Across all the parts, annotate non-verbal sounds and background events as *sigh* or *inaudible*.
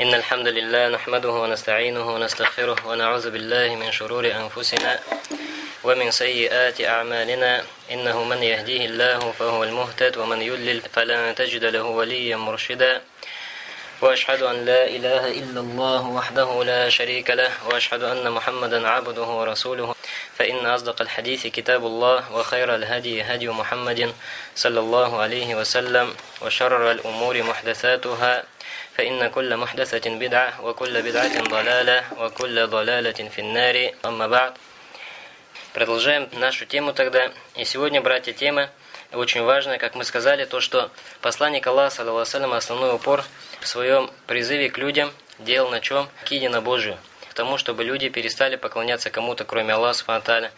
إن الحمد لله نحمده ونستعينه ونستغفره ونعوذ بالله من شرور أنفسنا ومن سيئات أعمالنا. إنه من يهديه الله فهو المهتد ومن يضلل فلن تجد له وليا مرشدا. وأشهد أن لا إله إلا الله وحده لا شريك له وأشهد أن محمدا عبده ورسوله. فإن أصدق الحديث كتاب الله وخير الهدي هدي محمد صلى الله عليه وسلم وشر الأمور محدثاتها فإن كل محدثة بدعة وكل بدعة ضلالة وكل ضلالة في النار أما بعد Продолжаем нашу тему тогда. И сегодня, братья, тема очень важная, как мы сказали, то, что посланник Аллаха, саллаху основной упор в своем призыве к людям делал на чем? Киди на Божию. К тому, чтобы люди перестали поклоняться кому-то, кроме Аллаха, субхану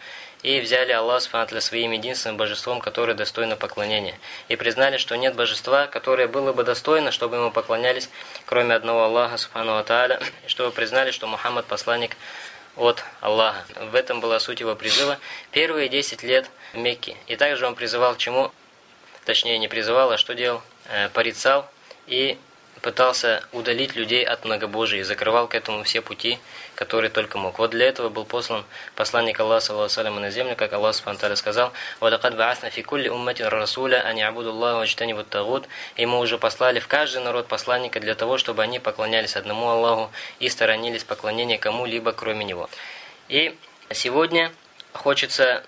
и взяли Аллах Субхану своим единственным божеством, которое достойно поклонения. И признали, что нет божества, которое было бы достойно, чтобы ему поклонялись, кроме одного Аллаха Субхану Тааля, и чтобы признали, что Мухаммад посланник от Аллаха. В этом была суть его призыва первые 10 лет в Мекке. И также он призывал к чему? Точнее, не призывал, а что делал? Э, порицал и пытался удалить людей от многобожия и закрывал к этому все пути, которые только мог. Вот для этого был послан посланник Аллаха саллаху на землю, как Аллах субхану сказал: "Валакад ба'асна фи кулли умматин расуля ан ябуду Аллаха ваджтанибут тагут". И мы уже послали в каждый народ посланника для того, чтобы они поклонялись одному Аллаху и сторонились поклонения кому-либо кроме него. И сегодня хочется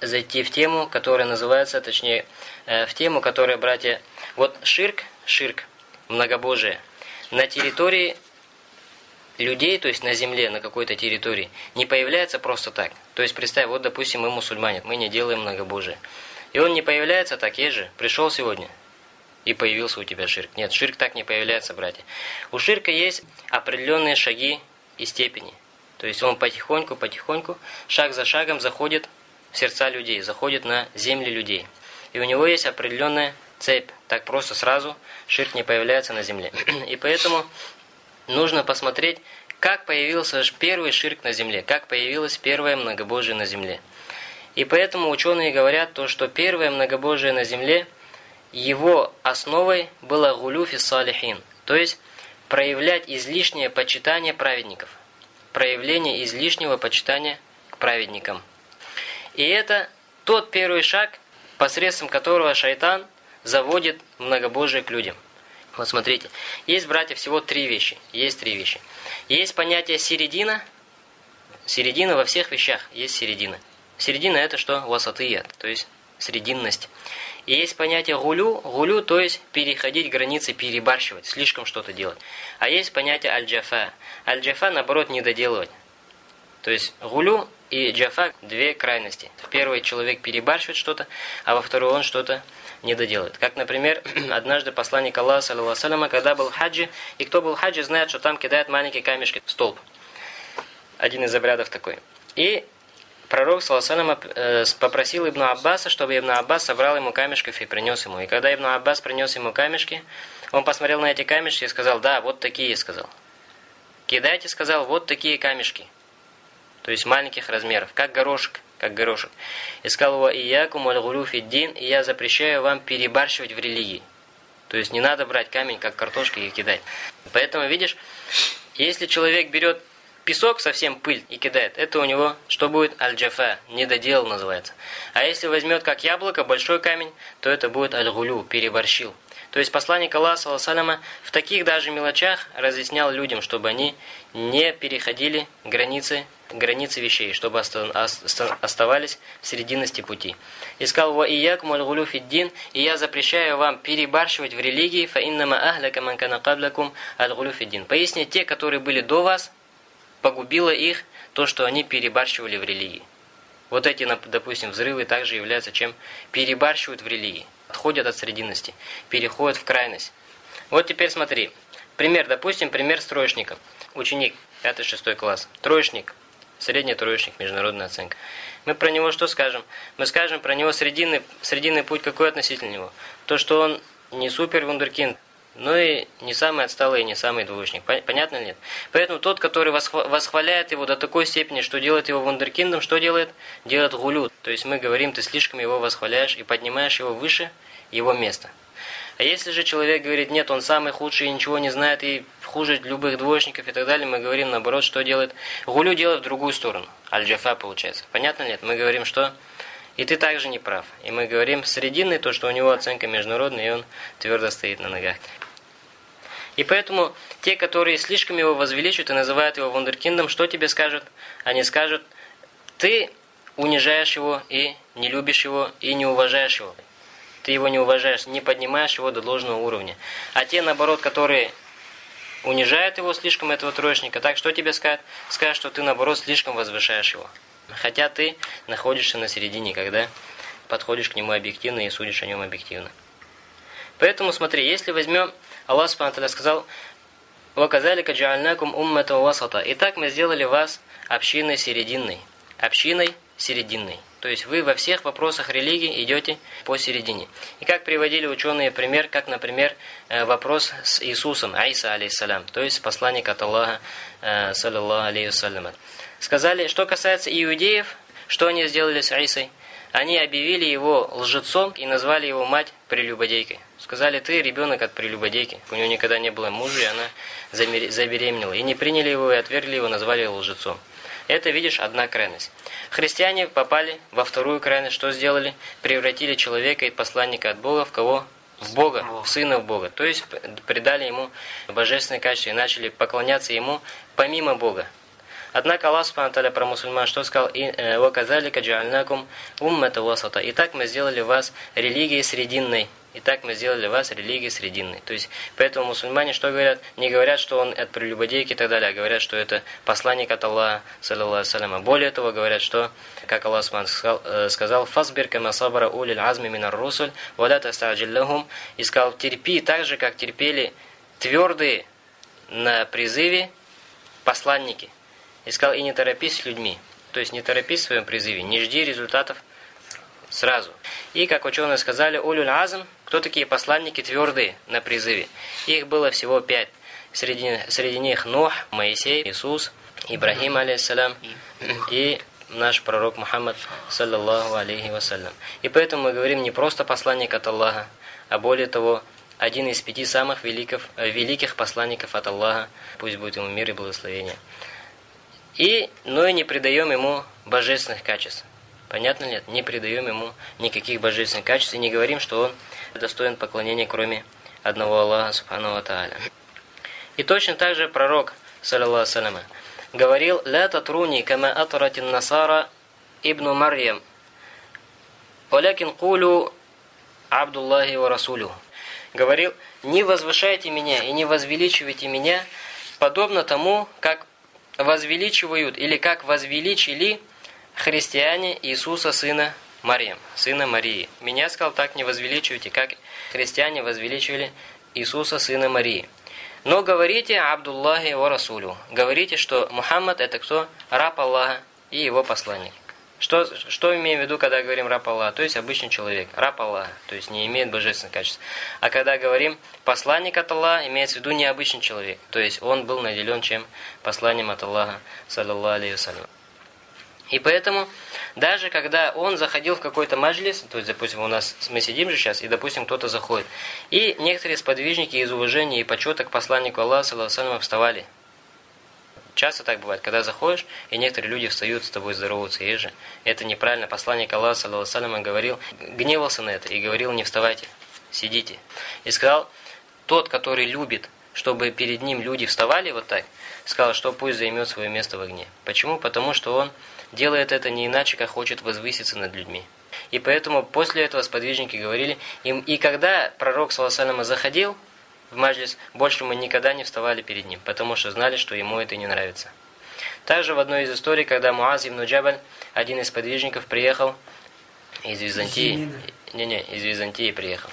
зайти в тему, которая называется, точнее, э, в тему, которая, братья, вот ширк, ширк, многобожие на территории людей, то есть на земле, на какой-то территории, не появляется просто так. То есть представь, вот допустим мы мусульмане, мы не делаем многобожие. И он не появляется так, есть же, пришел сегодня и появился у тебя ширк. Нет, ширк так не появляется, братья. У ширка есть определенные шаги и степени. То есть он потихоньку, потихоньку, шаг за шагом заходит в сердца людей, заходит на земли людей. И у него есть определенная цепь. Так просто сразу ширк не появляется на земле. *clears throat* И поэтому нужно посмотреть, как появился первый ширк на земле, как появилось первое многобожие на земле. И поэтому ученые говорят то, что первое многобожие на земле, его основой было гулюфи салихин, то есть проявлять излишнее почитание праведников, проявление излишнего почитания к праведникам. И это тот первый шаг, посредством которого шайтан – заводит многобожие к людям. Вот смотрите, есть, братья, всего три вещи. Есть три вещи. Есть понятие середина. Середина во всех вещах есть середина. Середина это что? Васатыя, то есть срединность. И есть понятие гулю, гулю, то есть переходить границы, перебарщивать, слишком что-то делать. А есть понятие аль-джафа. Аль-джафа, наоборот, не доделывать. То есть гулю и джафа – две крайности. В первый человек перебарщивает что-то, а во второй он что-то не доделает. Как, например, *clears throat* однажды посланник Аллаха, саллиллаху когда был в хаджи, и кто был в хаджи, знает, что там кидают маленькие камешки в столб. Один из обрядов такой. И пророк, саллиллаху э, попросил Ибн Аббаса, чтобы Ибн Аббас собрал ему камешков и принес ему. И когда Ибн Аббас принес ему камешки, он посмотрел на эти камешки и сказал, да, вот такие, сказал. Кидайте, сказал, вот такие камешки. То есть маленьких размеров, как горошек как горошек. И сказал его «Иякум аль дин» и я запрещаю вам перебарщивать в религии. То есть не надо брать камень, как картошка, и кидать. Поэтому, видишь, если человек берет песок, совсем пыль, и кидает, это у него, что будет? Аль-джафа, недоделал называется. А если возьмет как яблоко, большой камень, то это будет аль-гулю, переборщил. То есть посланник Аллаха, саллаху в таких даже мелочах разъяснял людям, чтобы они не переходили границы границы вещей, чтобы оставались в серединности пути. И сказал, «Ва ияк муль дин, и я запрещаю вам перебарщивать в религии, фа иннама ахляка ман кана каблакум аль дин». Поясни, те, которые были до вас, погубило их то, что они перебарщивали в религии. Вот эти, допустим, взрывы также являются чем? Перебарщивают в религии, отходят от срединности, переходят в крайность. Вот теперь смотри. Пример, допустим, пример с Ученик, 5-6 класс. Троечник, Средний троечник, международная оценка. Мы про него что скажем? Мы скажем про него срединный, срединный путь какой относительно него? То, что он не супер вундеркинд, но и не самый отсталый, и не самый двоечник. Понятно ли нет? Поэтому тот, который восхваляет его до такой степени, что делает его вундеркиндом, что делает? Делает гулю. То есть мы говорим, ты слишком его восхваляешь и поднимаешь его выше его места. А если же человек говорит, нет, он самый худший и ничего не знает, и хуже любых двоечников и так далее, мы говорим наоборот, что делает? Гулю делает в другую сторону. Аль-Джафа получается. Понятно нет? Мы говорим, что... И ты также не прав. И мы говорим срединный, то, что у него оценка международная, и он твердо стоит на ногах. И поэтому те, которые слишком его возвеличивают и называют его вундеркиндом, что тебе скажут? Они скажут, ты унижаешь его и не любишь его и не уважаешь его. Ты его не уважаешь, не поднимаешь его до должного уровня. А те, наоборот, которые унижают его слишком, этого троечника, так что тебе скажут? Скажут, что ты, наоборот, слишком возвышаешь его. Хотя ты находишься на середине, когда подходишь к нему объективно и судишь о нем объективно. Поэтому смотри, если возьмем, Аллах Субхану сказал, «Ваказалика джаальнакум уммата васата». Итак, мы сделали вас общиной серединной. Общиной серединной. То есть вы во всех вопросах религии идете посередине. И как приводили ученые пример, как, например, э, вопрос с Иисусом, Аиса, алейхиссалям, то есть посланник от Аллаха, э, саллиллаху алейхиссалям. Сказали, что касается иудеев, что они сделали с Аисой? Они объявили его лжецом и назвали его мать прелюбодейкой. Сказали, ты ребенок от прелюбодейки. У него никогда не было мужа, и она забеременела. И не приняли его, и отвергли его, назвали его лжецом. Это, видишь, одна крайность. Христиане попали во вторую крайность. Что сделали? Превратили человека и посланника от Бога в кого? В Бога, в Сына в Бога. То есть придали ему божественное качество и начали поклоняться ему помимо Бога. Однако Аллах Субхану про мусульман что сказал? «И э, джаальнакум уммата васата». И так мы сделали вас религией срединной. И так мы сделали вас религией срединной. То есть, поэтому мусульмане что говорят? Не говорят, что он от прелюбодейки и так далее, а говорят, что это посланник от Аллаха, саллиллаху саляма. Более того, говорят, что, как Аллах сказал, э, сказал «Фасбир кама сабара улил азми минар русуль, валя тастаджиллахум» и сказал «Терпи так же, как терпели твердые на призыве посланники». И сказал, и не торопись с людьми. То есть не торопись в своем призыве, не жди результатов сразу. И, как ученые сказали, улюль азм, кто такие посланники твердые на призыве? Их было всего пять. Среди, среди них Нух, Моисей, Иисус, Ибрахим, алейхиссалям, и наш пророк Мухаммад, саллаллаху алейхи вассалям. И поэтому мы говорим не просто посланник от Аллаха, а более того, один из пяти самых великих, великих посланников от Аллаха, пусть будет ему мир и благословение. И, но и не придаем ему божественных качеств. Понятно нет? Не придаем ему никаких божественных качеств и не говорим, что он достоин поклонения, кроме одного Аллаха, Субхану Тааля. И точно так же пророк, саллиллаху саляма, говорил «Ля татруни кама атратин насара ибну Марьям, валякин кулю Абдуллахи ва Расулю». Говорил «Не возвышайте меня и не возвеличивайте меня, подобно тому, как возвеличивают или как возвеличили христиане Иисуса сына Мариям, сына Марии. Меня, сказал, так не возвеличивайте, как христиане возвеличивали Иисуса сына Марии. Но говорите Абдуллахи ва Расулю. Говорите, что Мухаммад это кто? Раб Аллаха и его посланник. Что, что имеем в виду, когда говорим раб Аллаха? То есть обычный человек, раб Аллаха, то есть не имеет божественных качеств. А когда говорим посланник от Аллаха, имеется в виду необычный человек. То есть он был наделен чем? Посланием от Аллаха, саллиллаху алейхи вассалям. И поэтому, даже когда он заходил в какой-то маджлис, то есть, допустим, у нас, мы сидим же сейчас, и, допустим, кто-то заходит, и некоторые сподвижники из уважения и почета к посланнику Аллаха, саллаху вставали, Часто так бывает, когда заходишь, и некоторые люди встают с тобой здороваются, есть же. Это неправильно. Посланник Аллаха, саллаху говорил, гневался на это и говорил, не вставайте, сидите. И сказал, тот, который любит, чтобы перед ним люди вставали вот так, сказал, что пусть займет свое место в огне. Почему? Потому что он делает это не иначе, как хочет возвыситься над людьми. И поэтому после этого сподвижники говорили им, и когда пророк, саллаху заходил, в маджлис, больше мы никогда не вставали перед ним, потому что знали, что ему это не нравится. Также в одной из историй, когда Муаз ибн Джабаль, один из подвижников, приехал из Византии, не-не, из Византии приехал.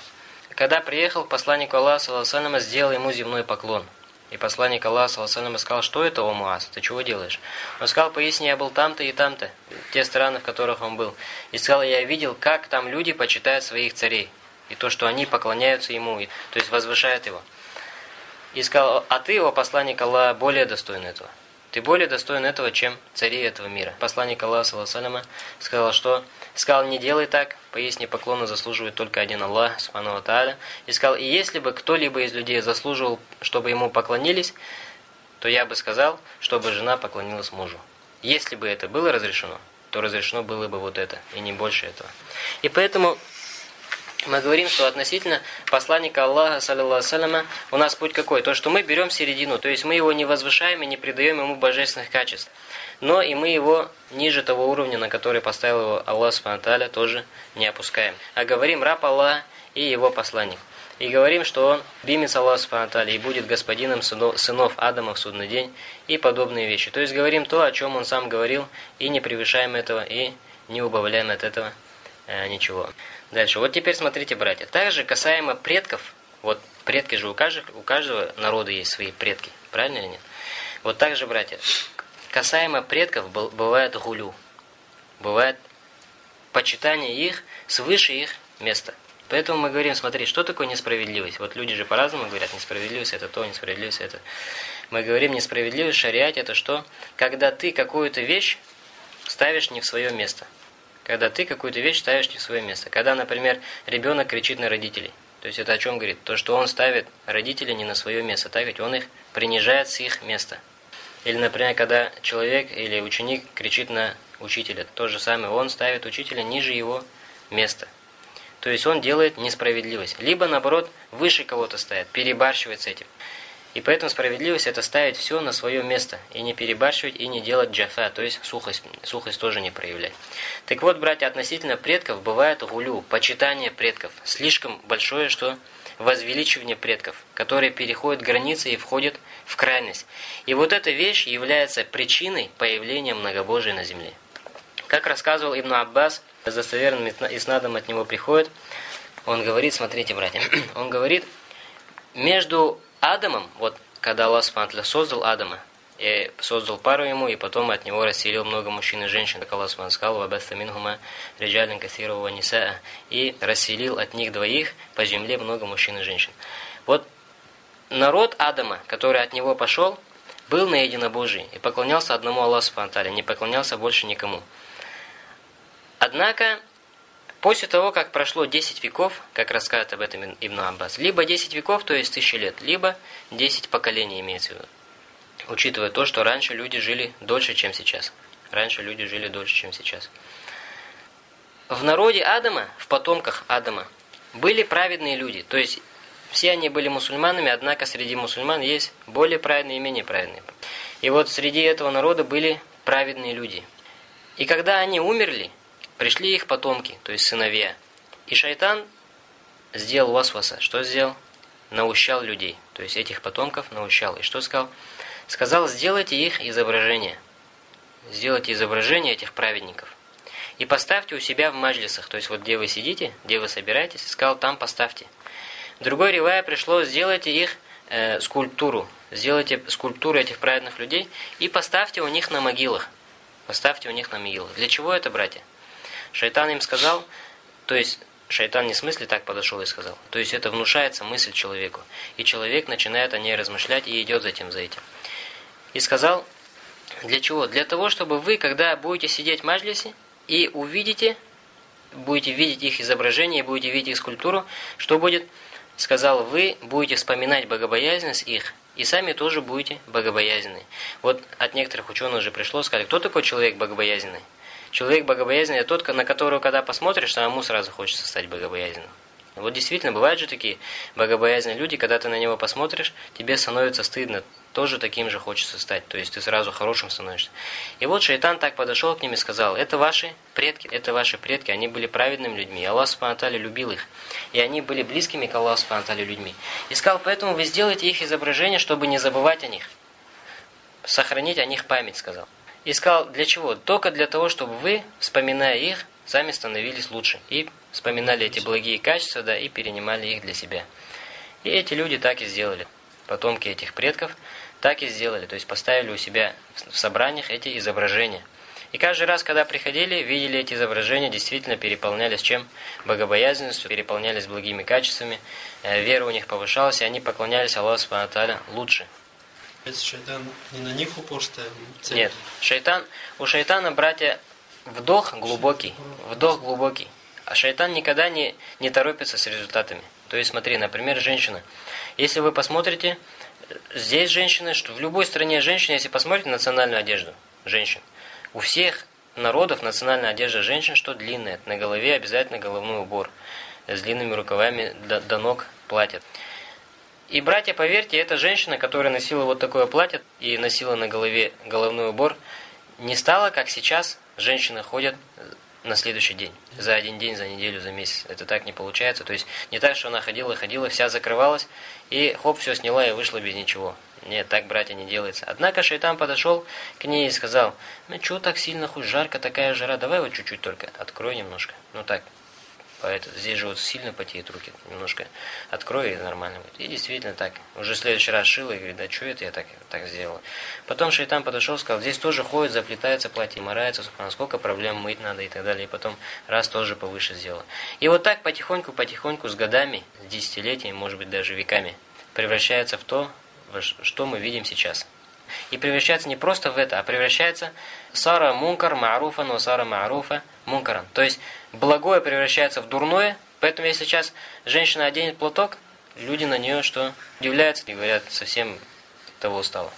Когда приехал, посланник Аллаха, саллаху сделал ему земной поклон. И посланник Аллаха, саллаху сказал, что это, о Муаз, ты чего делаешь? Он сказал, поясни, я был там-то и там-то, те страны, в которых он был. И сказал, я видел, как там люди почитают своих царей и то, что они поклоняются ему, и, то есть возвышают его. И сказал, а ты, его посланник Аллаха, более достойный этого. Ты более достоин этого, чем цари этого мира. Посланник Аллаха, саллама, сказал, что сказал, не делай так, поистине поклона заслуживает только один Аллах, субхану тааля. И сказал, и если бы кто-либо из людей заслуживал, чтобы ему поклонились, то я бы сказал, чтобы жена поклонилась мужу. Если бы это было разрешено, то разрешено было бы вот это, и не больше этого. И поэтому мы говорим, что относительно посланника Аллаха, саллиллаху у нас путь какой? То, что мы берем середину, то есть мы его не возвышаем и не придаем ему божественных качеств. Но и мы его ниже того уровня, на который поставил его Аллах Субтитры, тоже не опускаем. А говорим раб Аллаха и его посланник. И говорим, что он бимец Аллах Субтитры и будет господином сынов Адама в судный день и подобные вещи. То есть говорим то, о чем он сам говорил, и не превышаем этого, и не убавляем от этого э, ничего. Дальше. Вот теперь смотрите, братья. Также касаемо предков, вот предки же у каждого, у каждого народа есть свои предки, правильно или нет? Вот также, братья, касаемо предков бывает гулю. Бывает почитание их свыше их места. Поэтому мы говорим, смотри, что такое несправедливость? Вот люди же по-разному говорят, несправедливость это то, несправедливость это. Мы говорим, несправедливость шариат это что? Когда ты какую-то вещь ставишь не в свое место когда ты какую-то вещь ставишь не в свое место. Когда, например, ребенок кричит на родителей. То есть это о чем говорит? То, что он ставит родителей не на свое место, так ведь он их принижает с их места. Или, например, когда человек или ученик кричит на учителя, то же самое, он ставит учителя ниже его места. То есть он делает несправедливость. Либо, наоборот, выше кого-то ставит, перебарщивает с этим. И поэтому справедливость – это ставить все на свое место, и не перебарщивать, и не делать джафа, то есть сухость, сухость тоже не проявлять. Так вот, братья, относительно предков бывает гулю, почитание предков, слишком большое, что возвеличивание предков, которые переходят границы и входят в крайность. И вот эта вещь является причиной появления многобожия на земле. Как рассказывал Ибн Аббас, с достоверным иснадом от него приходит, он говорит, смотрите, братья, *clears throat* он говорит, между Адамом, вот когда Аллах Субтитры создал Адама, и создал пару ему, и потом от него расселил много мужчин и женщин, как Аллах Субтитры сказал, «Вабаста минхума риджалин кассирова нисаа», и расселил от них двоих по земле много мужчин и женщин. Вот народ Адама, который от него пошел, был на единобожии и поклонялся одному Аллаху Субтитры, не поклонялся больше никому. Однако После того, как прошло 10 веков, как рассказывает об этом Ибн Аббас, либо 10 веков, то есть тысячи лет, либо 10 поколений имеется в виду. Учитывая то, что раньше люди жили дольше, чем сейчас. Раньше люди жили дольше, чем сейчас. В народе Адама, в потомках Адама, были праведные люди. То есть, все они были мусульманами, однако среди мусульман есть более праведные и менее праведные. И вот среди этого народа были праведные люди. И когда они умерли, Пришли их потомки, то есть сыновья. И шайтан сделал васваса. Что сделал? Наущал людей. То есть этих потомков наущал. И что сказал? Сказал, сделайте их изображение. Сделайте изображение этих праведников. И поставьте у себя в маджлисах. То есть вот где вы сидите, где вы собираетесь, сказал, там поставьте. Другой ревая пришло, сделайте их э, скульптуру. Сделайте скульптуру этих праведных людей и поставьте у них на могилах. Поставьте у них на могилах. Для чего это, братья? Шайтан им сказал, то есть шайтан не в смысле так подошел и сказал, то есть это внушается мысль человеку, и человек начинает о ней размышлять и идет затем за этим. И сказал, для чего? Для того, чтобы вы, когда будете сидеть в маджлисе и увидите, будете видеть их изображение, будете видеть их скульптуру, что будет? Сказал, вы будете вспоминать богобоязненность их, и сами тоже будете богобоязненны. Вот от некоторых ученых уже пришло, сказали, кто такой человек богобоязненный? Человек богобоязненный – тот, на которого, когда посмотришь, самому сразу хочется стать богобоязненным. Вот действительно, бывают же такие богобоязненные люди, когда ты на него посмотришь, тебе становится стыдно, тоже таким же хочется стать, то есть ты сразу хорошим становишься. И вот шайтан так подошел к ним и сказал, это ваши предки, это ваши предки, они были праведными людьми, Аллах Субханаталя любил их, и они были близкими к Аллаху Субханаталя людьми. И сказал, поэтому вы сделайте их изображение, чтобы не забывать о них, сохранить о них память, сказал. И сказал, для чего? Только для того, чтобы вы, вспоминая их, сами становились лучше. И вспоминали эти благие качества, да, и перенимали их для себя. И эти люди так и сделали. Потомки этих предков так и сделали. То есть поставили у себя в собраниях эти изображения. И каждый раз, когда приходили, видели эти изображения, действительно переполнялись чем? Богобоязненностью, переполнялись благими качествами, э, вера у них повышалась, и они поклонялись Аллаху Субхану лучше. Шайтан не на них упор ставил? Нет. Шайтан, у шайтана, братья, вдох глубокий. Вдох глубокий. А шайтан никогда не, не торопится с результатами. То есть, смотри, например, женщина. Если вы посмотрите, здесь женщины, что в любой стране женщины, если посмотрите национальную одежду женщин, у всех народов национальная одежда женщин, что длинная. На голове обязательно головной убор. С длинными рукавами до, до ног платят. И, братья, поверьте, эта женщина, которая носила вот такое платье и носила на голове головной убор, не стала, как сейчас, женщины ходят на следующий день. За один день, за неделю, за месяц. Это так не получается. То есть не так, что она ходила, ходила, вся закрывалась, и хоп, все сняла и вышла без ничего. Нет, так, братья, не делается. Однако шайтан подошел к ней и сказал, ну что так сильно, хоть жарко, такая жара, давай вот чуть-чуть только, открой немножко. Ну так, Поэтому здесь же вот сильно потеют руки, немножко открой и нормально будет. И действительно так. Уже в следующий раз шила и говорит, да что это я так, так сделала. Потом шайтан подошел, сказал, здесь тоже ходит, заплетается платье, морается, сколько проблем мыть надо и так далее. И потом раз тоже повыше сделала. И вот так потихоньку-потихоньку с годами, с десятилетиями, может быть даже веками, превращается в то, что мы видим сейчас. И превращается не просто в это, а превращается сара мункар маруфа, но сара маруфа мункаран. То есть благое превращается в дурное, поэтому если сейчас женщина оденет платок, люди на нее что удивляются и говорят, совсем того стало.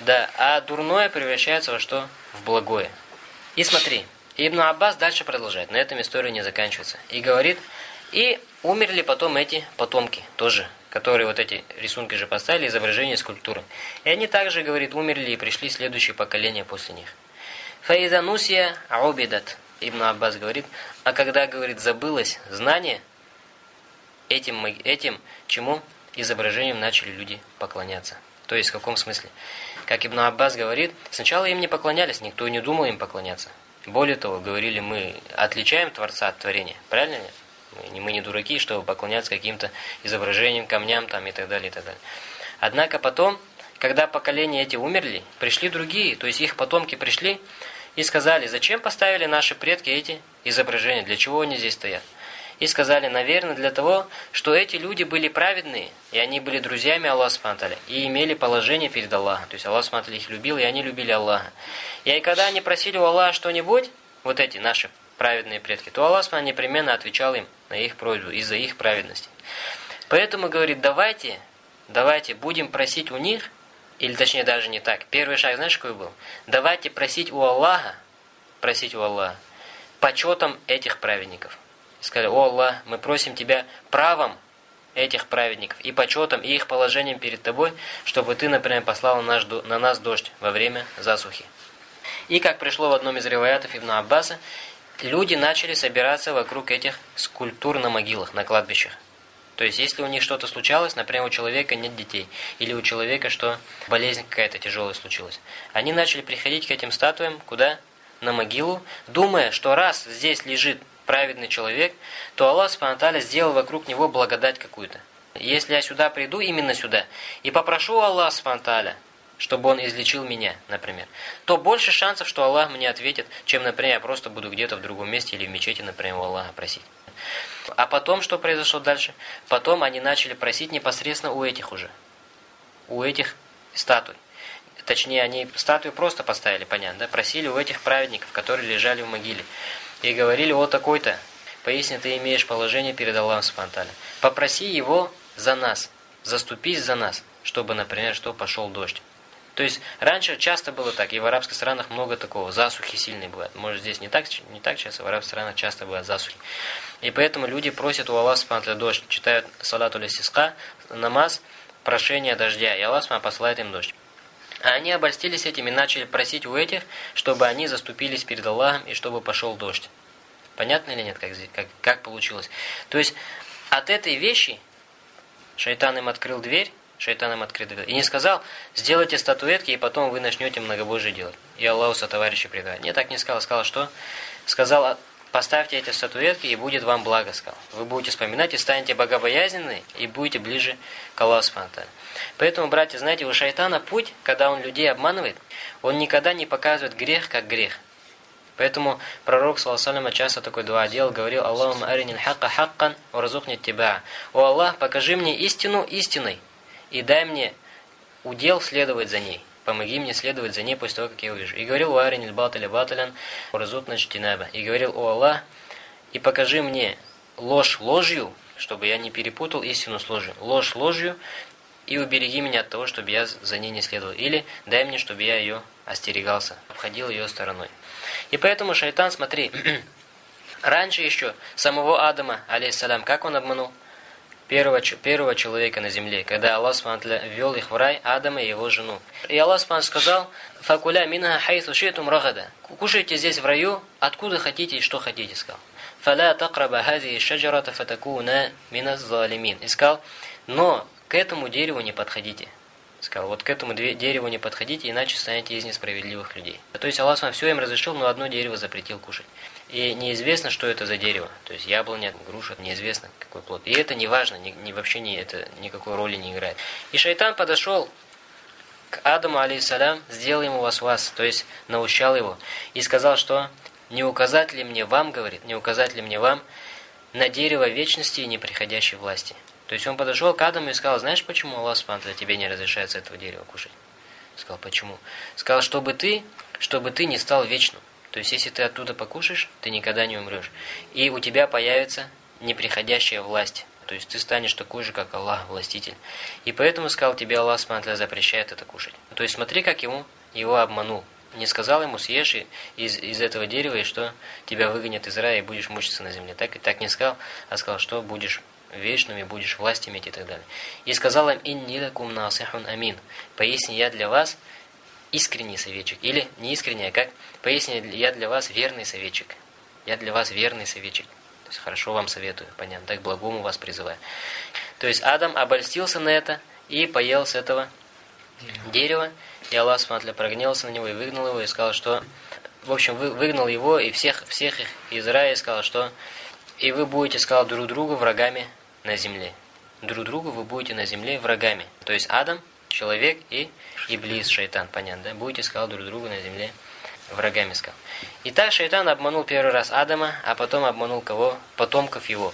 Да, а дурное превращается во что? В благое. И смотри, Ибн Аббас дальше продолжает, на этом история не заканчивается. И говорит, и умерли потом эти потомки тоже, которые вот эти рисунки же поставили, изображения скульптуры. И они также, говорит, умерли и пришли следующие поколения после них. Фаизанусия аубидат. Ибн Аббас говорит, а когда, говорит, забылось знание, этим, этим чему изображением начали люди поклоняться. То есть в каком смысле? Как Ибн Аббас говорит, сначала им не поклонялись, никто не думал им поклоняться. Более того, говорили, мы отличаем Творца от творения. Правильно нет? Не, мы не дураки, чтобы поклоняться каким-то изображениям, камням там и так далее, и так далее. Однако потом, когда поколения эти умерли, пришли другие, то есть их потомки пришли и сказали, зачем поставили наши предки эти изображения, для чего они здесь стоят. И сказали, наверное, для того, что эти люди были праведные, и они были друзьями Аллаха Субтитры и имели положение перед Аллахом. То есть Аллах Субтитры их любил, и они любили Аллаха. И когда они просили у Аллаха что-нибудь, вот эти наши праведные предки, то Аллах непременно отвечал им на их просьбу из-за их праведности. Поэтому говорит, давайте, давайте будем просить у них, или точнее даже не так. Первый шаг, знаешь, какой был? Давайте просить у Аллаха, просить у Аллаха, почетом этих праведников. Сказали, о Аллах, мы просим Тебя правом этих праведников и почетом, и их положением перед Тобой, чтобы Ты, например, послал на, наш, на нас дождь во время засухи. И как пришло в одном из ревоятов Ибн Аббаса, люди начали собираться вокруг этих скульптур на могилах, на кладбищах. То есть, если у них что-то случалось, например, у человека нет детей, или у человека что болезнь какая-то тяжелая случилась, они начали приходить к этим статуям, куда? На могилу, думая, что раз здесь лежит праведный человек, то Аллах Субтитры сделал вокруг него благодать какую-то. Если я сюда приду, именно сюда, и попрошу Аллах Субтитры, чтобы он излечил меня, например, то больше шансов, что Аллах мне ответит, чем, например, я просто буду где-то в другом месте или в мечети, например, у Аллаха просить. А потом что произошло дальше? Потом они начали просить непосредственно у этих уже. У этих статуй. Точнее, они статую просто поставили, понятно, да? Просили у этих праведников, которые лежали в могиле. И говорили, о такой-то, поясни, ты имеешь положение перед Аллахом Субтитры. Попроси его за нас, заступись за нас, чтобы, например, что пошел дождь. То есть раньше часто было так, и в арабских странах много такого, засухи сильные бывают. Может здесь не так, не так часто, в арабских странах часто бывают засухи. И поэтому люди просят у Аллаха Субтитры дождь, читают салату лисиска, намаз, прошение дождя, и Аллах посылает им дождь. А они обольстились этим и начали просить у этих, чтобы они заступились перед Аллахом и чтобы пошел дождь. Понятно или нет, как, как, как получилось? То есть от этой вещи шайтан им открыл дверь, шайтан им открыл дверь. И не сказал, сделайте статуэтки, и потом вы начнете многобожие делать. И Аллаху со товарищи предает. Не так не сказал. Сказал, что? Сказал, Поставьте эти статуэтки, и будет вам благо, сказал. Вы будете вспоминать и станете богобоязненны, и будете ближе к Аллаху Поэтому, братья, знаете, у шайтана путь, когда он людей обманывает, он никогда не показывает грех как грех. Поэтому пророк, саллаху часто такой дуа делал, говорил, Аллахум аринил хакка хаккан, уразухни тебя. О Аллах, покажи мне истину истиной, и дай мне удел следовать за ней. Помоги мне следовать за ней после того, как я увижу. И говорил Уарин иль баталя баталян разут начтинаба. И говорил, о Аллах, и покажи мне ложь ложью, чтобы я не перепутал истину с ложью. Ложь ложью, и убереги меня от того, чтобы я за ней не следовал. Или дай мне, чтобы я ее остерегался, обходил ее стороной. И поэтому шайтан, смотри, *clears throat* раньше еще самого Адама, алейхиссалям, как он обманул? Первого, первого человека на земле, когда Аллах Субтитры ввел их в рай, Адама и его жену. И Аллах Субтитры сказал, «Факуля минха хайсу шитум рагада». Кушайте здесь в раю, откуда хотите и что хотите, сказал. «Фаля такраба хази шаджарата фатакуна миназ залимин». И сказал, но к этому дереву не подходите. Сказал, вот к этому дереву не подходите, иначе станете из несправедливых людей. То есть Аллах все им разрешил, но одно дерево запретил кушать. И неизвестно, что это за дерево. То есть яблоня, груша, неизвестно какой плод. И это не важно, ни, ни, вообще не, это никакой роли не играет. И шайтан подошел к Адаму, алейхиссалям, сделал ему вас-вас, то есть наущал его. И сказал, что не указать ли мне вам, говорит, не указать ли мне вам на дерево вечности и неприходящей власти. То есть он подошел к Адаму и сказал, знаешь, почему Аллах Субтитры тебе не разрешает с этого дерева кушать? Сказал, почему? Сказал, чтобы ты, чтобы ты не стал вечным. То есть, если ты оттуда покушаешь, ты никогда не умрешь. И у тебя появится неприходящая власть. То есть, ты станешь такой же, как Аллах, властитель. И поэтому, сказал, тебе Аллах Субтитры запрещает это кушать. То есть, смотри, как ему его обманул. Не сказал ему, съешь из, из этого дерева, и что тебя выгонят из рая, и будешь мучиться на земле. Так и так не сказал, а сказал, что будешь вечными будешь власть иметь и так далее. И сказал им, «Инни лакум насихун амин». Поясни, я для вас искренний советчик. Или не искренний, а как? Поясни, я для вас верный советчик. Я для вас верный советчик. То есть хорошо вам советую, понятно, так благому вас призываю. То есть Адам обольстился на это и поел с этого дерева. И Аллах смотря прогневался на него и выгнал его, и сказал, что... В общем, выгнал его и всех, всех их из рая, и сказал, что... И вы будете, сказал, друг другу врагами на земле. Друг другу вы будете на земле врагами. То есть Адам, человек и Иблис, шайтан, понятно, да? Будете, сказал, друг другу на земле врагами, сказал. И так шайтан обманул первый раз Адама, а потом обманул кого? Потомков его.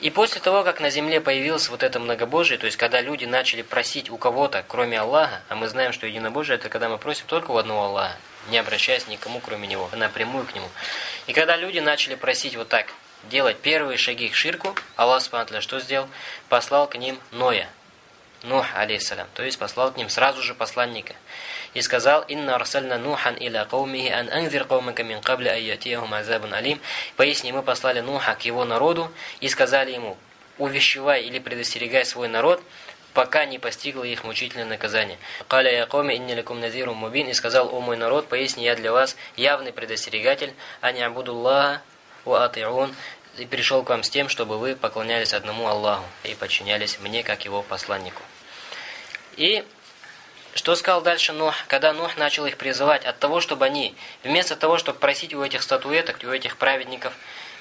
И после того, как на земле появилось вот это многобожие, то есть когда люди начали просить у кого-то, кроме Аллаха, а мы знаем, что единобожие – это когда мы просим только у одного Аллаха, не обращаясь никому, кроме Него, напрямую к Нему. И когда люди начали просить вот так, делать первые шаги к ширку, Аллах Субтитры что сделал? Послал к ним Ноя, Нух, алейхиссалям, то есть послал к ним сразу же посланника. И сказал, «Инна арсальна Нухан иля каумихи ан анзир каумака мин кабли айятияхум азабун алим». Поясни, мы послали Нуха к его народу и сказали ему, «Увещевай или предостерегай свой народ, пока не постигло их мучительное наказание. «Каля я коми инни лакум назирум мубин» и сказал, «О мой народ, поясни, я для вас явный предостерегатель, а не абудуллаха ва атиун, и пришел к вам с тем, чтобы вы поклонялись одному Аллаху и подчинялись мне, как его посланнику. И что сказал дальше Нух? Когда Нух начал их призывать от того, чтобы они, вместо того, чтобы просить у этих статуэток, у этих праведников,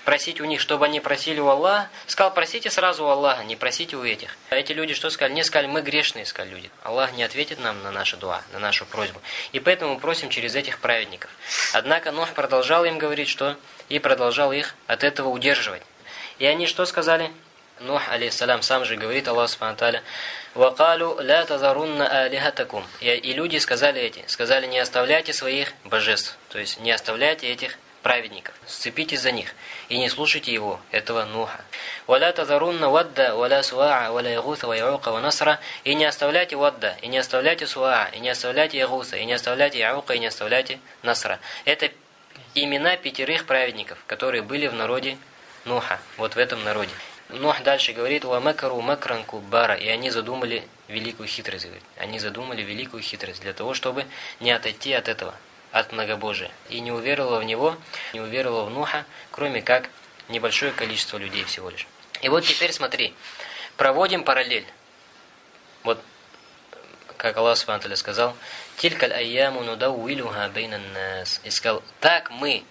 просить у них, чтобы они просили у Аллаха, сказал, просите сразу у Аллаха, не просите у этих. А эти люди что сказали? Не сказали, мы грешные, сказали люди. Аллах не ответит нам на нашу дуа, на нашу просьбу. И поэтому мы просим через этих праведников. Однако Нух продолжал им говорить, что и продолжал их от этого удерживать. И они что сказали? Нух, алейхиссалям, сам же говорит, Аллах Субхану «Вакалу ля тазарунна алихатакум». И люди сказали эти, сказали, не оставляйте своих божеств, то есть не оставляйте этих праведников, сцепитесь за них и не слушайте его, этого Нуха. «Валя тазарунна вадда, валя суаа, валя ягуса, ва яука, ва насра». И не оставляйте вадда, и не оставляйте суаа, и не оставляйте ягуса, и не оставляйте яука, и не оставляйте насра. Это имена пятерых праведников, которые были в народе Нуха, вот в этом народе. Нух дальше говорит, «Ва макару макран куббара», и они задумали великую хитрость, говорит. Они задумали великую хитрость для того, чтобы не отойти от этого, от многобожия. И не уверовало в него, не уверовало в Нуха, кроме как небольшое количество людей всего лишь. И вот теперь смотри, проводим параллель. Вот, как Аллах Субтитры сказал, «Тилькаль айяму нудауилюха бейнан нас». И сказал, так мы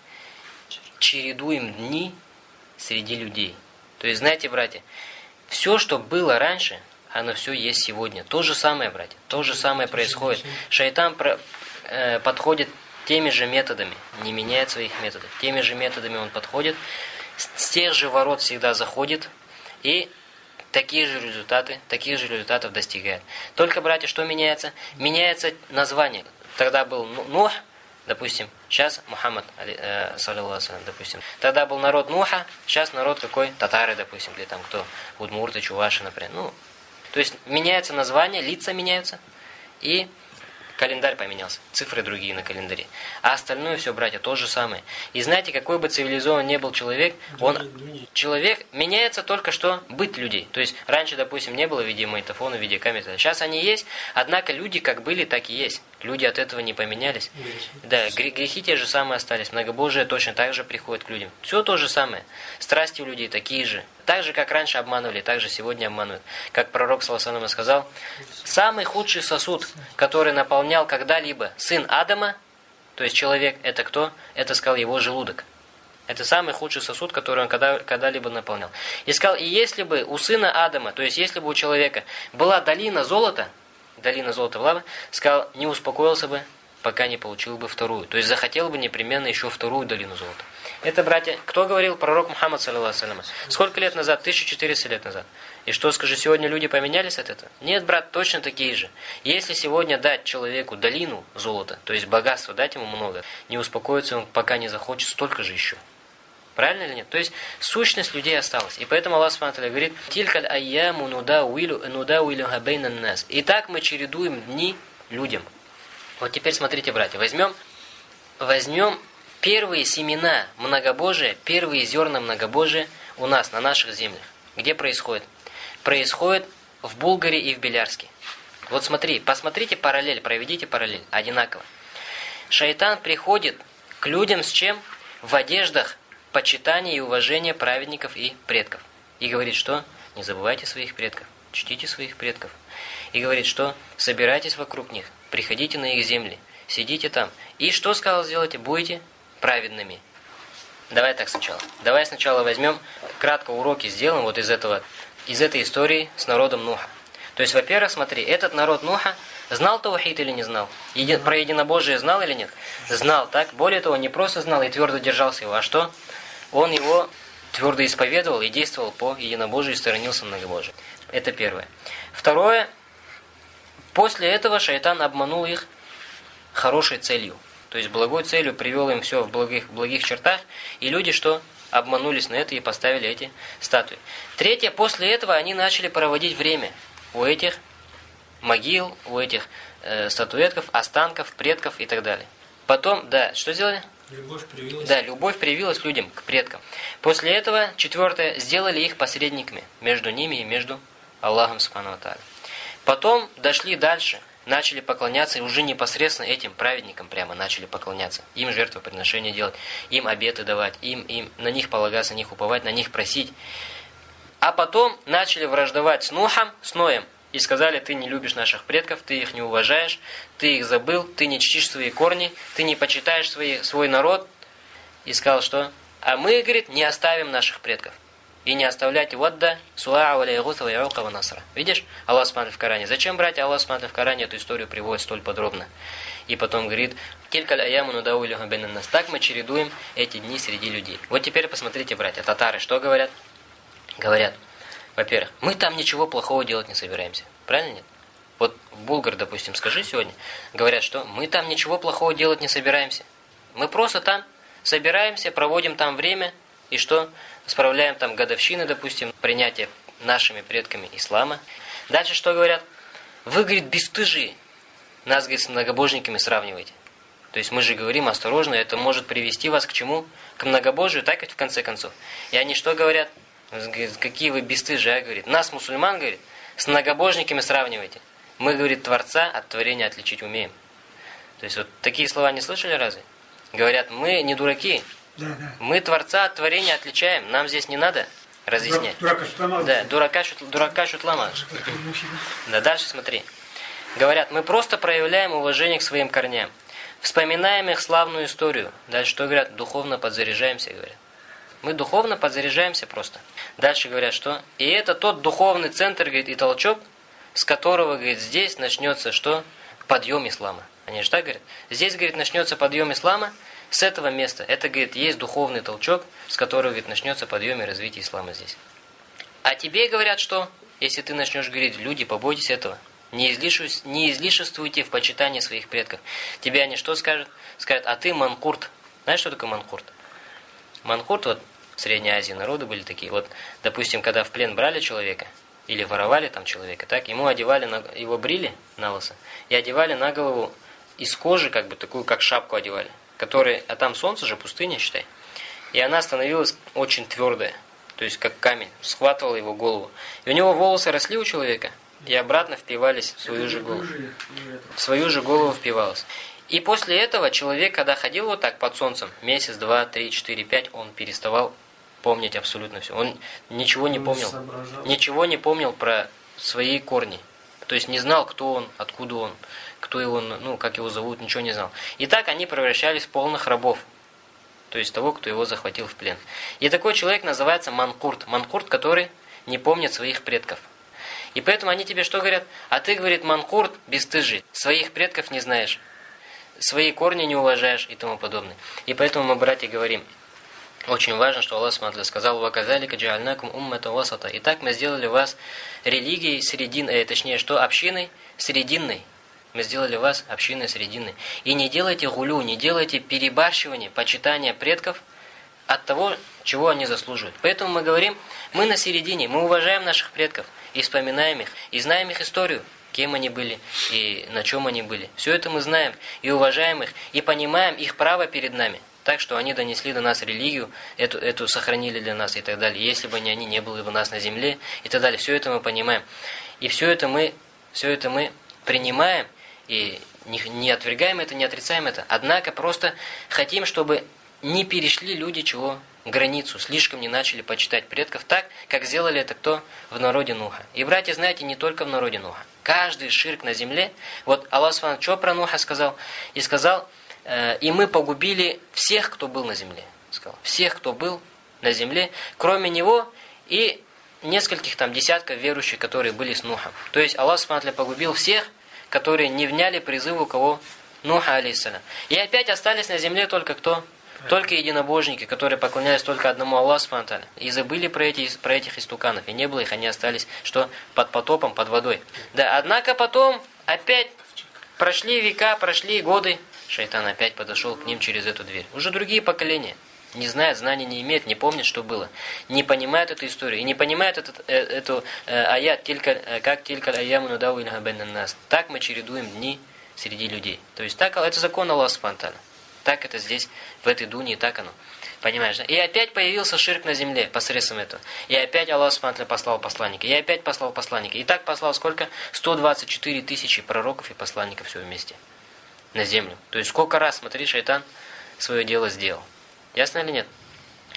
чередуем дни среди людей. То есть, знаете, братья, все, что было раньше, оно все есть сегодня. То же самое, братья, то же самое происходит. Шайтан про, э, подходит теми же методами, не меняет своих методов. Теми же методами он подходит, с, с тех же ворот всегда заходит и такие же результаты, таких же результатов достигает. Только, братья, что меняется? Меняется название. Тогда был ну, Нух, допустим, сейчас Мухаммад, э, допустим. Тогда был народ Нуха, сейчас народ какой? Татары, допустим, или там кто? Удмурты, Чуваши, например. Ну, то есть меняется название, лица меняются, и Календарь поменялся, цифры другие на календаре. А остальное все, братья, то же самое. И знаете, какой бы цивилизован не был человек, он человек меняется только что быть людей. То есть раньше, допустим, не было видеомагнитофона, видеокамеры. Сейчас они есть, однако люди как были, так и есть. Люди от этого не поменялись. Да, грехи те же самые остались. Многобожие точно так же приходит к людям. Все то же самое. Страсти у людей такие же. Так же, как раньше обманывали, так же сегодня обманывают. Как пророк, саллаху сказал, самый худший сосуд, который наполнял когда-либо сын Адама, то есть человек, это кто? Это, сказал, его желудок. Это самый худший сосуд, который он когда-либо когда наполнял. И сказал, и если бы у сына Адама, то есть если бы у человека была долина золота, долина золота в лавы, сказал, не успокоился бы, пока не получил бы вторую. То есть захотел бы непременно еще вторую долину золота. Это, братья, кто говорил? Пророк Мухаммад, саллиллаху Сколько лет назад? 1400 лет назад. И что, скажи, сегодня люди поменялись от этого? Нет, брат, точно такие же. Если сегодня дать человеку долину золота, то есть богатство, дать ему много, не успокоится он, пока не захочет, столько же еще. Правильно или нет? То есть сущность людей осталась. И поэтому Аллах Субтитры говорит: "Тилькаль айяму нуда уилу нуда уилу хабейнан нас". И так мы чередуем дни людям. Вот теперь смотрите, братья, возьмем возьмем первые семена многобожия, первые зерна многобожия у нас на наших землях. Где происходит? Происходит в Булгаре и в Белярске. Вот смотри, посмотрите параллель, проведите параллель, одинаково. Шайтан приходит к людям с чем? В одеждах почитание и уважение праведников и предков. И говорит, что не забывайте своих предков, чтите своих предков. И говорит, что собирайтесь вокруг них, приходите на их земли, сидите там. И что сказал сделайте? Будете праведными. Давай так сначала. Давай сначала возьмем, кратко уроки сделаем вот из этого, из этой истории с народом Нуха. То есть, во-первых, смотри, этот народ Нуха знал Таухид или не знал? Еди, про единобожие знал или нет? Знал, так? Более того, не просто знал и твердо держался его, а что? Он его твердо исповедовал и действовал по единобожию и сторонился многобожия. Это первое. Второе. После этого шайтан обманул их хорошей целью. То есть благой целью привел им все в благих, благих чертах. И люди что? Обманулись на это и поставили эти статуи. Третье. После этого они начали проводить время у этих могил, у этих э, статуэтков, останков, предков и так далее. Потом, да, что сделали? Любовь привилась. Да, любовь привилась людям, к предкам. После этого, четвертое, сделали их посредниками между ними и между Аллахом Субхану Потом дошли дальше, начали поклоняться и уже непосредственно этим праведникам прямо начали поклоняться. Им жертвоприношения делать, им обеты давать, им, им на них полагаться, на них уповать, на них просить. А потом начали враждовать с Нухом, с Ноем, и сказали, ты не любишь наших предков, ты их не уважаешь, ты их забыл, ты не чтишь свои корни, ты не почитаешь свои, свой народ. И сказал, что? А мы, говорит, не оставим наших предков. И не оставлять вадда, суа, валя, игуса, валя, насра. Видишь, Аллах смотрит в Коране. Зачем, братья, Аллах смотрит в Коране эту историю приводит столь подробно? И потом говорит, «Килькаль аяму нудауилю нас». Так мы чередуем эти дни среди людей. Вот теперь посмотрите, братья, татары что говорят? Говорят, во-первых, мы там ничего плохого делать не собираемся. Правильно нет? Вот Булгар, допустим, скажи сегодня, говорят, что мы там ничего плохого делать не собираемся. Мы просто там собираемся, проводим там время, и что? Справляем там годовщины, допустим, принятия нашими предками ислама. Дальше что говорят? Вы, говорит, бесстыжие. Нас, говорит, с многобожниками сравниваете. То есть мы же говорим осторожно, это может привести вас к чему? К многобожию, так ведь в конце концов. И они что говорят? Какие вы бесстыжие, говорит. Нас, мусульман, говорит, с многобожниками сравнивайте. Мы, говорит, Творца от творения отличить умеем. То есть вот такие слова не слышали разве? Говорят, мы не дураки. Да, да. Мы Творца от творения отличаем. Нам здесь не надо разъяснять. Дурака шутлама. Да, дурака, шут, дурака шутлама. Да, дальше смотри. Говорят, мы просто проявляем уважение к своим корням. Вспоминаем их славную историю. Дальше что говорят? Духовно подзаряжаемся, говорят. Мы духовно подзаряжаемся просто. Дальше говорят, что? И это тот духовный центр, говорит, и толчок, с которого, говорит, здесь начнется что? Подъем ислама. Они же так говорят. Здесь, говорит, начнется подъем ислама с этого места. Это, говорит, есть духовный толчок, с которого, говорит, начнется подъем и развитие ислама здесь. А тебе говорят, что? если ты начнешь говорить, люди, побойтесь этого, не, излишусь, не излишествуйте в почитании своих предков. Тебе они что скажут? Скажут, а ты манкурт. Знаешь, что такое манкурт? Манкурт, вот в Средней Азии народы были такие. Вот, допустим, когда в плен брали человека, или воровали там человека, так, ему одевали, на, его брили на лысо, и одевали на голову из кожи, как бы такую, как шапку одевали, который, а там солнце же, пустыня, считай, и она становилась очень твердая, то есть как камень, схватывала его голову. И у него волосы росли у человека, и обратно впивались в свою же голову. В свою же голову впивалось. И после этого человек, когда ходил вот так под солнцем, месяц, два, три, четыре, пять, он переставал помнить абсолютно все. Он ничего не помнил. Ничего не помнил про свои корни. То есть не знал, кто он, откуда он, кто его, ну, как его зовут, ничего не знал. И так они превращались в полных рабов. То есть того, кто его захватил в плен. И такой человек называется манкурт. Манкурт, который не помнит своих предков. И поэтому они тебе что говорят? А ты, говорит, манкурт бесстыжий, своих предков не знаешь, свои корни не уважаешь и тому подобное. И поэтому мы, братья, говорим, очень важно, что Аллах Смотрит сказал «Ваказалика джаальнакум уммата васата». Итак, мы сделали вас религией средин, э, точнее, что общиной срединной. Мы сделали вас общиной срединной. И не делайте гулю, не делайте перебарщивания, почитания предков от того, чего они заслуживают. Поэтому мы говорим, мы на середине, мы уважаем наших предков и вспоминаем их, и знаем их историю, кем они были и на чем они были. Все это мы знаем и уважаем их, и понимаем их право перед нами. Так что они донесли до нас религию, эту, эту сохранили для нас и так далее. Если бы не они, не было бы нас на земле и так далее. Все это мы понимаем. И все это мы, все это мы принимаем и не, не отвергаем это, не отрицаем это. Однако просто хотим, чтобы не перешли люди чего границу, слишком не начали почитать предков так, как сделали это кто в народе Нуха. И, братья, знаете, не только в народе Нуха. Каждый ширк на земле, вот Аллах Субхану что про Нуха сказал? И сказал, и мы погубили всех, кто был на земле. Сказал, всех, кто был на земле, кроме него и нескольких там десятков верующих, которые были с Нухом. То есть Аллах Субхану погубил всех, которые не вняли призыву кого? Нуха, алейсалям. И опять остались на земле только кто? Только единобожники, которые поклонялись только одному Аллаху Субтитры, и забыли про эти про этих истуканов, и не было их, они остались что под потопом, под водой. Да, однако потом опять прошли века, прошли годы, шайтан опять подошел к ним через эту дверь. Уже другие поколения не знают, знаний не имеют, не помнят, что было, не понимают эту историю и не понимают этот э, эту э, аят только э, как только аяму нудаву нас. Так мы чередуем дни среди людей. То есть так это закон Аллаха Субтитры. Так это здесь, в этой дуне, и так оно. Понимаешь, да? И опять появился ширк на земле посредством этого. И опять Аллах Субтитры послал посланника. И опять послал посланника. И так послал сколько? 124 тысячи пророков и посланников все вместе. На землю. То есть сколько раз, смотри, шайтан свое дело сделал. Ясно или нет?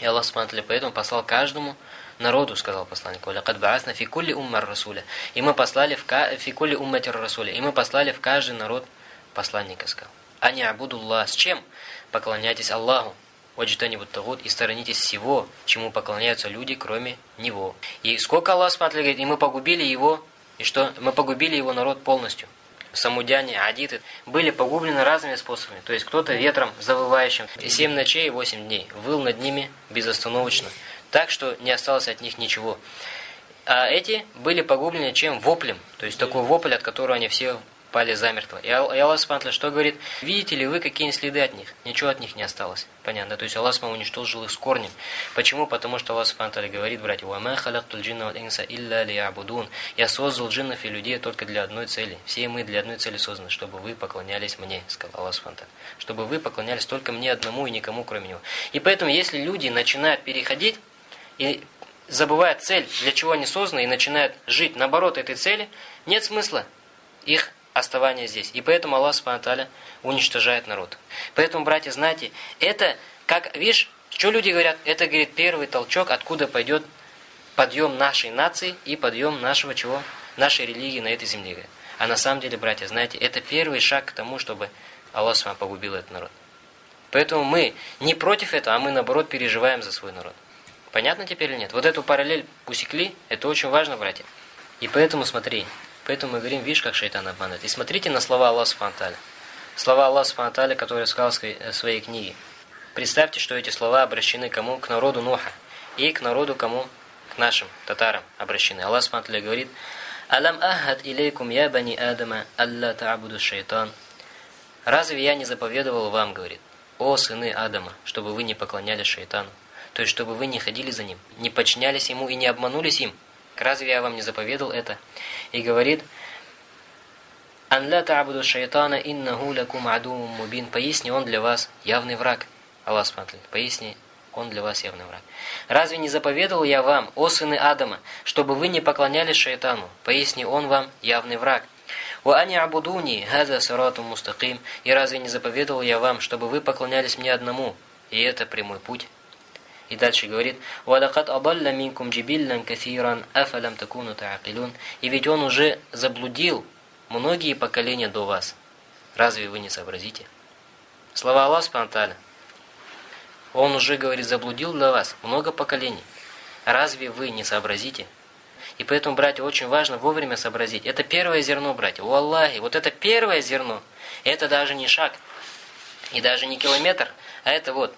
И Аллах Субтитры поэтому послал каждому народу, сказал посланник. «Валякад баасна фи кулли уммар расуля». И мы послали в фи кулли умматир расуля. И мы послали в каждый народ посланника, сказал. Ани абудуллах. С чем? Поклоняйтесь Аллаху. Ваджитанибут тагут и сторонитесь всего, чему поклоняются люди, кроме Него. И сколько Аллах смотрит, говорит, и мы погубили его, и что? Мы погубили его народ полностью. Самудяне, адиты были погублены разными способами. То есть кто-то ветром завывающим семь ночей и восемь дней выл над ними безостановочно, так что не осталось от них ничего. А эти были погублены чем? Воплем. То есть такой вопль, от которого они все пали замертво. И Аллах Субтитры что говорит? Видите ли вы какие-нибудь следы от них? Ничего от них не осталось. Понятно? То есть Аллах Субтитры уничтожил их с корнем. Почему? Потому что Аллах Субтитры говорит, братья, «Вама халактул джинна вал инса илля лиябудун». Я создал джиннов и людей только для одной цели. Все мы для одной цели созданы, чтобы вы поклонялись мне, сказал Аллах Субтитры. Чтобы вы поклонялись только мне одному и никому, кроме него. И поэтому, если люди начинают переходить и забывают цель, для чего они созданы, и начинают жить наоборот этой цели, нет смысла их оставания здесь. И поэтому Аллах Субтитры уничтожает народ. Поэтому, братья, знаете, это, как, видишь, что люди говорят? Это, говорит, первый толчок, откуда пойдет подъем нашей нации и подъем нашего чего? Нашей религии на этой земле. А на самом деле, братья, знаете, это первый шаг к тому, чтобы Аллах с вами погубил этот народ. Поэтому мы не против этого, а мы, наоборот, переживаем за свой народ. Понятно теперь или нет? Вот эту параллель усекли, это очень важно, братья. И поэтому, смотри, Поэтому мы говорим, видишь, как шайтан обманывает. И смотрите на слова Аллаха Субтитры. Слова Аллаха Субтитры, которые сказал в э, своей книге. Представьте, что эти слова обращены кому? К народу Нуха. И к народу кому? к нашим татарам обращены. Аллах Субтитры говорит, «Алам ахад илейкум я бани Адама, алла та'абуду шайтан». Разве я не заповедовал вам, говорит, о сыны Адама, чтобы вы не поклонялись шайтану? То есть, чтобы вы не ходили за ним, не подчинялись ему и не обманулись им. Разве я вам не заповедал это? И говорит, «Ан ла та'абуду шайтана иннаху лакум адумум мубин». Поясни, он для вас явный враг. Аллах смотрит, поясни, он для вас явный враг. Разве не заповедовал я вам, о сыны Адама, чтобы вы не поклонялись шайтану? Поясни, он вам явный враг. «Ва ани абудуни, хаза сирату мустаким». И разве не заповедовал я вам, чтобы вы поклонялись мне одному? И это прямой путь. И дальше говорит, «Валакат адалля минкум джибиллан кафиран, афалам такуну таакилун». И ведь он уже заблудил многие поколения до вас. Разве вы не сообразите? Слова Аллаха Спанталя. Он уже, говорит, заблудил для вас много поколений. Разве вы не сообразите? И поэтому, братья, очень важно вовремя сообразить. Это первое зерно, братья. У Аллахи, вот это первое зерно. Это даже не шаг. И даже не километр. А это вот.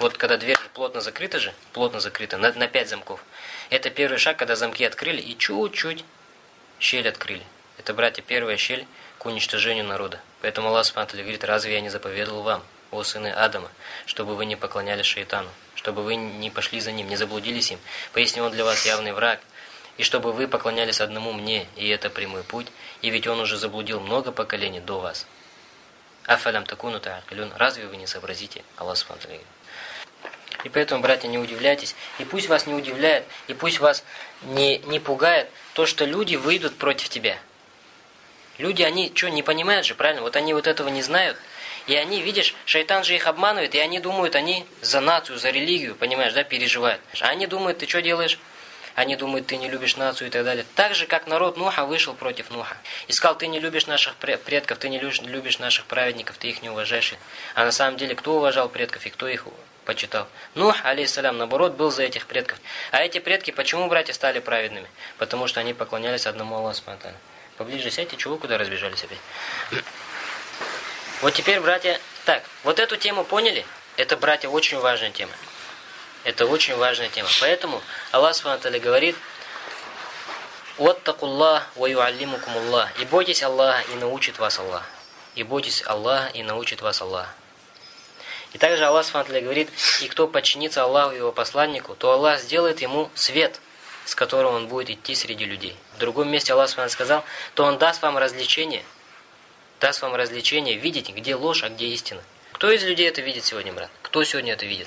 Вот когда дверь плотно закрыта же, плотно закрыта, на, на 5 замков. Это первый шаг, когда замки открыли и чуть-чуть щель открыли. Это, братья, первая щель к уничтожению народа. Поэтому Аллах Субтитры говорит, разве я не заповедовал вам, о сыны Адама, чтобы вы не поклонялись шайтану, чтобы вы не пошли за ним, не заблудились им. Пояснил он для вас явный враг, и чтобы вы поклонялись одному мне, и это прямой путь, и ведь он уже заблудил много поколений до вас. Афалям такуну та'акилюн. Разве вы не сообразите? Аллах Субтитры и поэтому, братья, не удивляйтесь. И пусть вас не удивляет, и пусть вас не, не пугает то, что люди выйдут против тебя. Люди, они что, не понимают же, правильно? Вот они вот этого не знают. И они, видишь, шайтан же их обманывает, и они думают, они за нацию, за религию, понимаешь, да, переживают. А они думают, ты что делаешь? Они думают, ты не любишь нацию и так далее. Так же, как народ Нуха вышел против Нуха. И сказал, ты не любишь наших предков, ты не любишь наших праведников, ты их не уважаешь. А на самом деле, кто уважал предков и кто их почитал? Нух, алейхиссалям, наоборот, был за этих предков. А эти предки, почему, братья, стали праведными? Потому что они поклонялись одному Аллаху Поближе сядьте, чего куда разбежались опять? Вот теперь, братья, так, вот эту тему поняли? Это, братья, очень важная тема. Это очень важная тема. Поэтому Аллах Субхану говорит, «Ваттакуллах ва юаллимукумуллах» И бойтесь Аллаха, и научит вас Аллах. И бойтесь Аллаха, и научит вас Аллах. И также Аллах Субхану говорит, «И кто подчинится Аллаху и его посланнику, то Аллах сделает ему свет, с которым он будет идти среди людей». В другом месте Аллах Субхану сказал, «То он даст вам развлечение, даст вам развлечение видеть, где ложь, а где истина». Кто из людей это видит сегодня, брат? Кто сегодня это видит?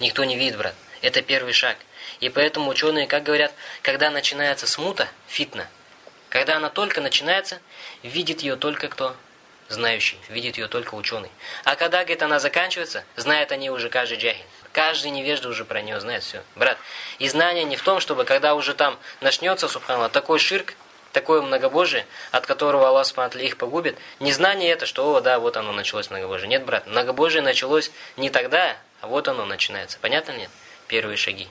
Никто не видит, брат. Это первый шаг. И поэтому ученые, как говорят, когда начинается смута, фитна, когда она только начинается, видит ее только кто? Знающий. Видит ее только ученый. А когда, говорит, она заканчивается, знает они уже каждый джахиль. Каждый невежда уже про нее знает все. Брат, и знание не в том, чтобы когда уже там начнется, субханалла, такой ширк, такое многобожие, от которого Аллах Субхану их погубит, незнание это, что, о, да, вот оно началось многобожие. Нет, брат, многобожие началось не тогда, а вот оно начинается. Понятно нет? Первые шаги.